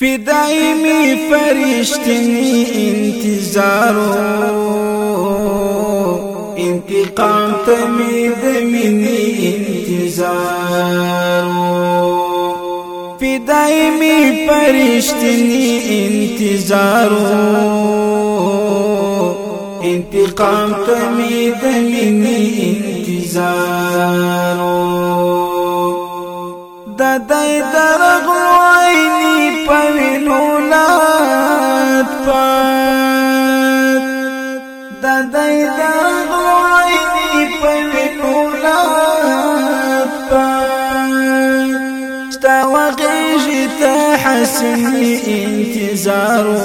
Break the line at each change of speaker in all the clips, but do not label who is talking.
فدای می فرشتنی انتظارو انتقام تمی دمینی انتظارو فدای می فرشتنی انتظارو انتقام تمی دمینی انتظارو ددای درغلو عینی پوینو لات پات دا دغلوی دی پوینو لات پات شتا وغیجی تا حسنی انتظارو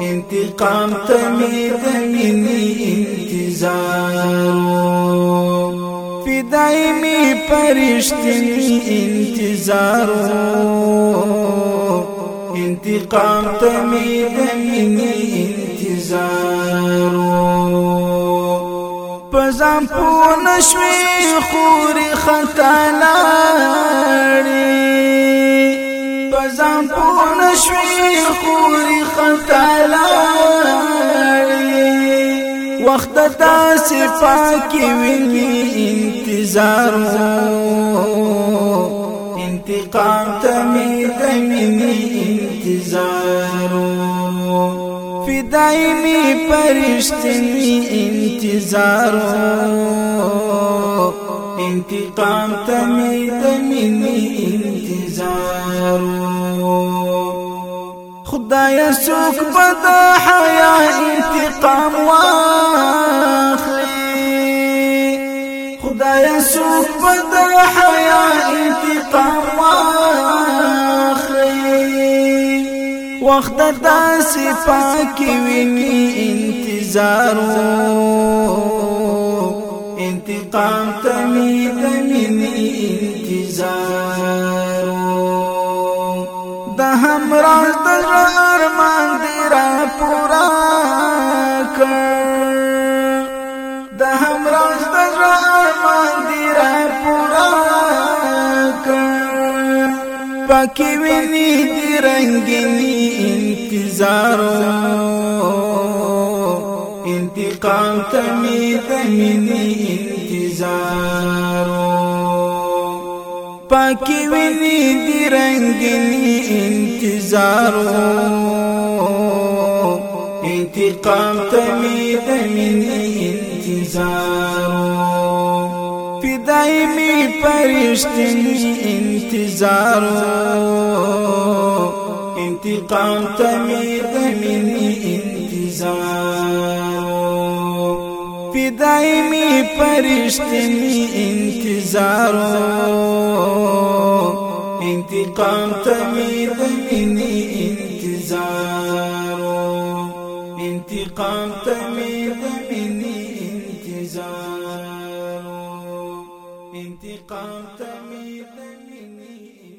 انتقام تمی تمینی انتظارو دائمی پرشتنی انتظارو انتقام تمی دمینی انتظارو پزام پونشوی خوری خطا لاری پزام پونشوی خوری خطا وخت دا صفا کې ویني انتظار انتقام ته مې د انتظار فدای مې پرشتنی انتظار انتقام ته مې د انتظار خدای سوک بدا حیا انتقام واخلی خدای سوک بدا حیا انتقام واخلی وخت داس پاک ویني انتظارو انتقام تمی تمی انتظار زړه ارمان دی را پورا کړ د همراز د زړه ارمان دی را پورا کړ پکې ویني دی رنگینی انتظارو انتقام تمی تمینی انتظار پاکی ویني دی رنگینی انتظارو انتقام تمی دمینی انتظارو فدائی می پرشتنی انتظارو انتقام تمی دمینی فدای می پرشتنی انتظارو انتقام تمی دمینی انتظارو انتقام تمی دمینی انتظارو انتقام تمی دمینی